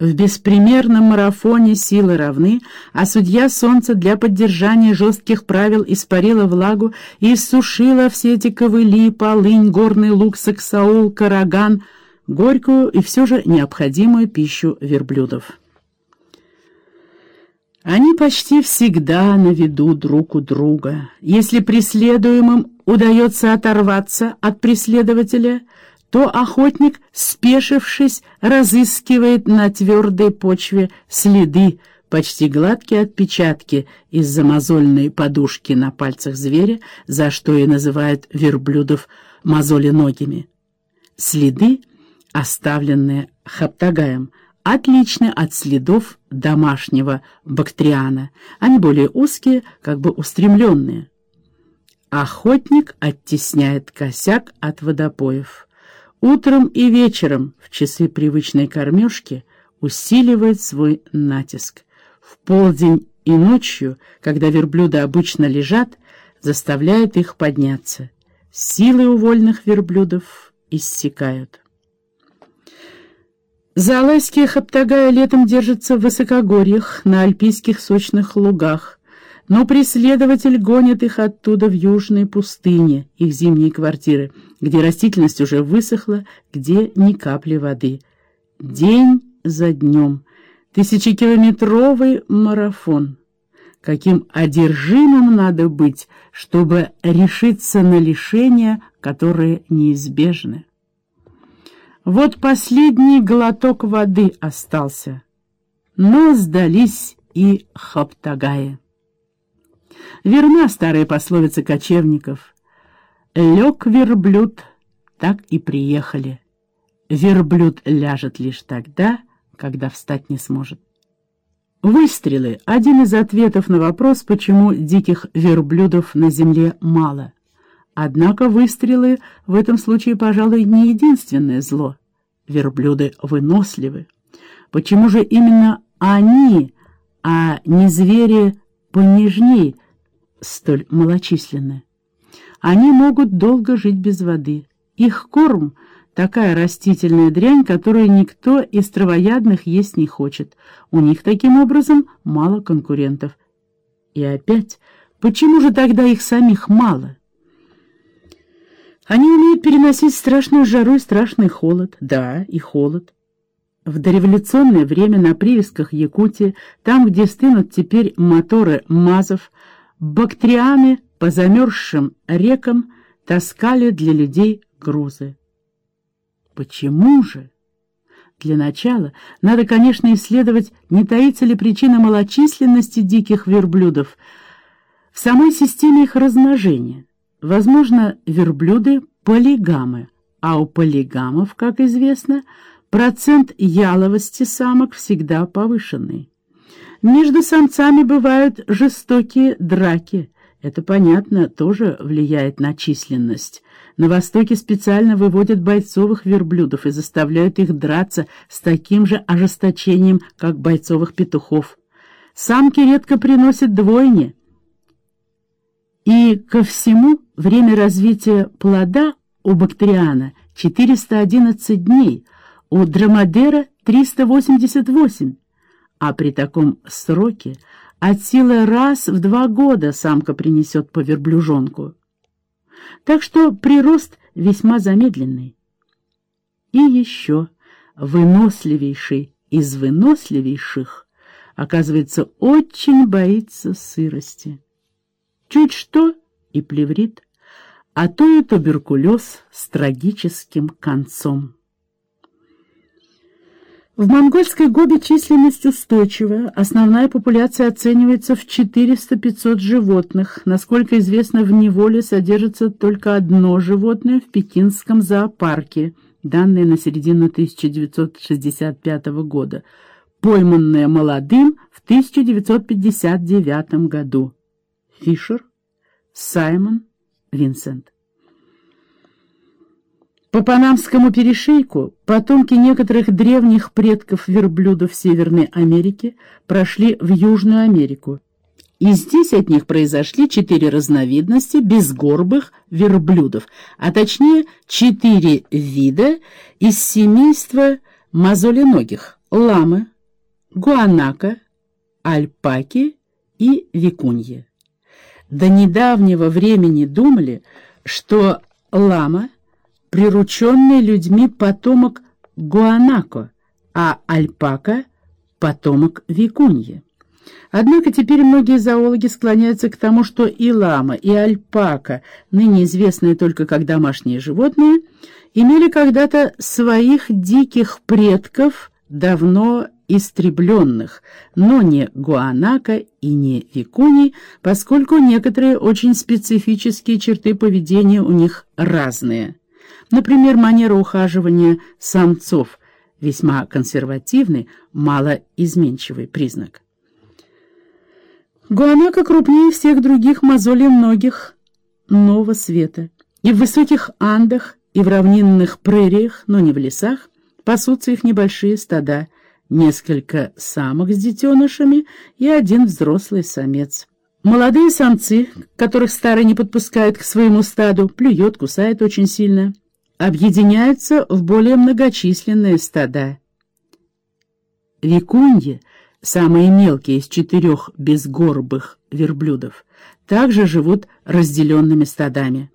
В беспримерном марафоне силы равны, а судья солнца для поддержания жестких правил испарила влагу и иссушила все эти ковыли, полынь, горный лук, саксаул, караган, горькую и все же необходимую пищу верблюдов. Они почти всегда на виду друг у друга. Если преследуемым удается оторваться от преследователя — то охотник, спешившись, разыскивает на твердой почве следы, почти гладкие отпечатки из-за мозольной подушки на пальцах зверя, за что и называют верблюдов мозоленогими. Следы, оставленные хаптагаем, отличны от следов домашнего бактриана. Они более узкие, как бы устремленные. Охотник оттесняет косяк от водопоев. Утром и вечером в часы привычной кормежки усиливает свой натиск. В полдень и ночью, когда верблюды обычно лежат, заставляет их подняться. Силы у вольных верблюдов иссякают. Заалайские хаптагая летом держатся в высокогорьях, на альпийских сочных лугах, но преследователь гонит их оттуда в южные пустыни, их зимние квартиры, где растительность уже высохла, где ни капли воды. День за днем. Тысячекилометровый марафон. Каким одержимым надо быть, чтобы решиться на лишения, которые неизбежны. Вот последний глоток воды остался, но сдались и хаптагаи. Верна старая пословица кочевников. Лег верблюд, так и приехали. Верблюд ляжет лишь тогда, когда встать не сможет. Выстрелы — один из ответов на вопрос, почему диких верблюдов на земле мало. Однако выстрелы в этом случае, пожалуй, не единственное зло. Верблюды выносливы. Почему же именно они, а не звери понежней, столь малочисленны. Они могут долго жить без воды. Их корм — такая растительная дрянь, которую никто из травоядных есть не хочет. У них таким образом мало конкурентов. И опять, почему же тогда их самих мало? Они умеют переносить страшную жару и страшный холод. Да, и холод. В дореволюционное время на привязках Якутии, там, где стынут теперь моторы МАЗов, Бактрианы по замерзшим рекам таскали для людей грузы. Почему же? Для начала надо, конечно, исследовать, не таится ли причина малочисленности диких верблюдов в самой системе их размножения. Возможно, верблюды — полигамы, а у полигамов, как известно, процент яловости самок всегда повышенный. Между самцами бывают жестокие драки. Это, понятно, тоже влияет на численность. На Востоке специально выводят бойцовых верблюдов и заставляют их драться с таким же ожесточением, как бойцовых петухов. Самки редко приносят двойни. И ко всему время развития плода у бактериана 411 дней, у драмадера 388 а при таком сроке от силы раз в два года самка принесет по верблюжонку. Так что прирост весьма замедленный. И еще выносливейший из выносливейших, оказывается, очень боится сырости. Чуть что и плеврит, а то и туберкулез с трагическим концом. В монгольской Гобе численность устойчивая, основная популяция оценивается в 400-500 животных. Насколько известно, в неволе содержится только одно животное в пекинском зоопарке, данные на середину 1965 года, пойманное молодым в 1959 году. Фишер, Саймон, Винсент. По Панамскому перешейку потомки некоторых древних предков верблюдов Северной Америки прошли в Южную Америку. И здесь от них произошли четыре разновидности безгорбых верблюдов, а точнее четыре вида из семейства мозоленогих ламы, гуанака, альпаки и викуньи. До недавнего времени думали, что лама — прирученный людьми потомок гуанако, а альпака — потомок викуньи. Однако теперь многие зоологи склоняются к тому, что и лама, и альпака, ныне известные только как домашние животные, имели когда-то своих диких предков, давно истребленных, но не гуанака и не викуни, поскольку некоторые очень специфические черты поведения у них разные. Например, манера ухаживания самцов – весьма консервативный, малоизменчивый признак. Гуанака крупнее всех других мозолей многих нового света. И в высоких андах, и в равнинных прериях, но не в лесах, пасутся их небольшие стада, несколько самок с детенышами и один взрослый самец. Молодые самцы, которых старый не подпускает к своему стаду, плюет, кусает очень сильно, объединяются в более многочисленные стада. Викуньи самые мелкие из четырех безгорбых верблюдов, также живут разделенными стадами.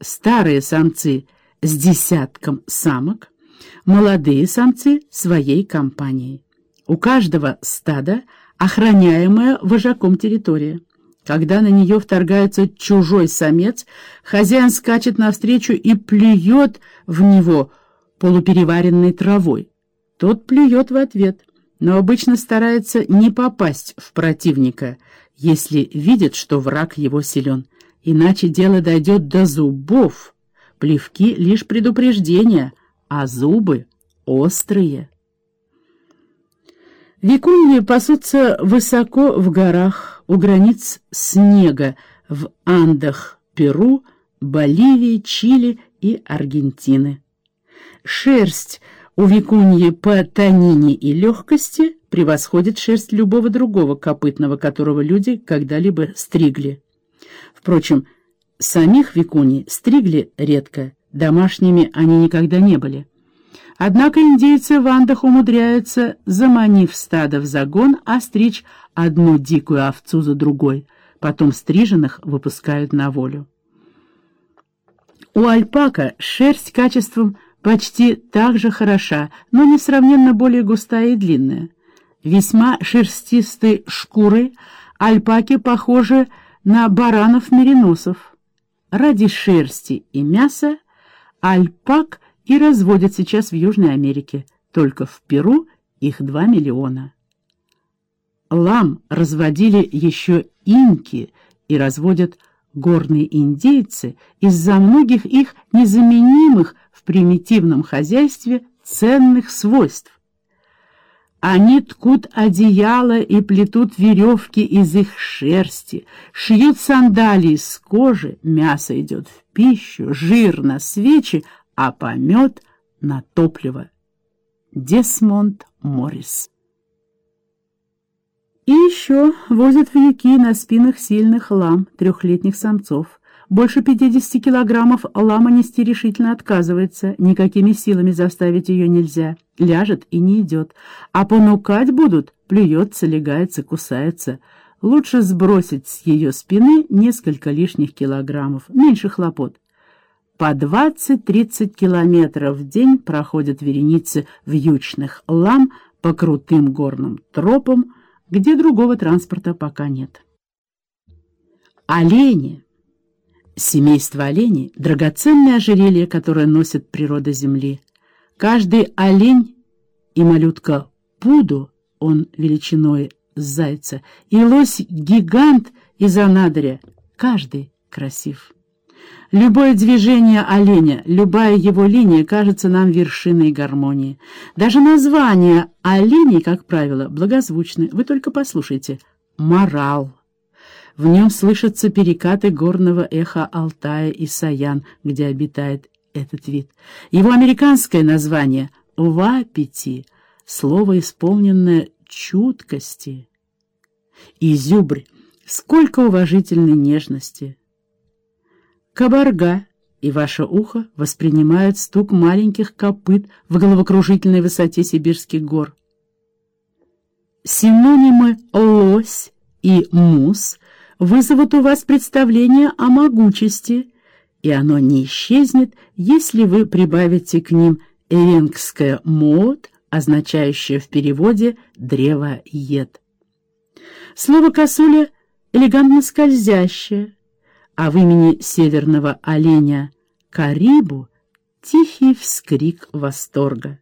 Старые самцы с десятком самок, молодые самцы своей компанией. У каждого стада охраняемая вожаком территория. Когда на нее вторгается чужой самец, хозяин скачет навстречу и плюет в него полупереваренной травой. Тот плюет в ответ но обычно старается не попасть в противника, если видит, что враг его силен. Иначе дело дойдет до зубов. Плевки — лишь предупреждение, а зубы — острые. Викуньи пасутся высоко в горах, у границ снега, в Андах, Перу, Боливии, Чили и Аргентины. Шерсть — у викуньи по тонине и легкости превосходит шерсть любого другого копытного, которого люди когда-либо стригли. Впрочем, самих викуней стригли редко, домашними они никогда не были. Однако индейцы в Андах умудряются, заманив стадо в загон, остричь одну дикую овцу за другой, потом стриженных выпускают на волю. У альпака шерсть качеством почти так же хороша, но несравненно более густая и длинная. Весьма шерстистой шкуры альпаки похожи на баранов-мериносов. Ради шерсти и мяса альпак и разводят сейчас в Южной Америке, только в Перу их 2 миллиона. Лам разводили еще инки и разводят горные индейцы из-за многих их незаменимых в примитивном хозяйстве ценных свойств. Они ткут одеяла и плетут веревки из их шерсти, шьют сандалии из кожи, мясо идет в пищу, жир на свечи, а помет на топливо. Десмонд Моррис И еще возят в яки на спинах сильных лам, трехлетних самцов. Больше 50 килограммов лама нести решительно отказывается, никакими силами заставить ее нельзя, ляжет и не идет. А понукать будут, плюется, легается, кусается. Лучше сбросить с ее спины несколько лишних килограммов, меньше хлопот. По 20-30 километров в день проходят вереницы вьючных лам по крутым горным тропам, где другого транспорта пока нет. Олени Семейство оленей — драгоценное ожерелье, которое носит природа Земли. Каждый олень и малютка Пуду, он величиной зайца, и лось-гигант из анадыря, каждый красив. Любое движение оленя, любая его линия кажется нам вершиной гармонии. Даже название оленей, как правило, благозвучны. Вы только послушайте. Морал. В нем слышатся перекаты горного эха Алтая и Саян, где обитает этот вид. Его американское название — Вапити, слово, исполненное чуткости. Изюбрь, сколько уважительной нежности. Кабарга и ваше ухо воспринимают стук маленьких копыт в головокружительной высоте сибирских гор. Синонимы «лось» и «мус» вызовут у вас представление о могучести, и оно не исчезнет, если вы прибавите к ним эвенгское «мод», означающее в переводе «древоед». Слово «косуля» элегантно скользящее, а в имени северного оленя «карибу» тихий вскрик восторга.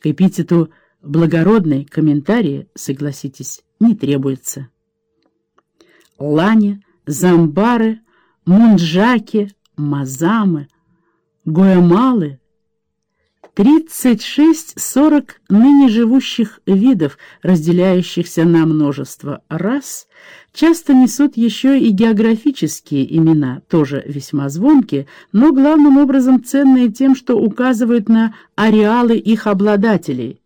К эпитету благородный комментарии, согласитесь, не требуется. Лани, Замбары, Мунджаки, Мазамы, Гуэмалы 36-40 ныне живущих видов, разделяющихся на множество рас, часто несут еще и географические имена, тоже весьма звонкие, но главным образом ценные тем, что указывают на ареалы их обладателей,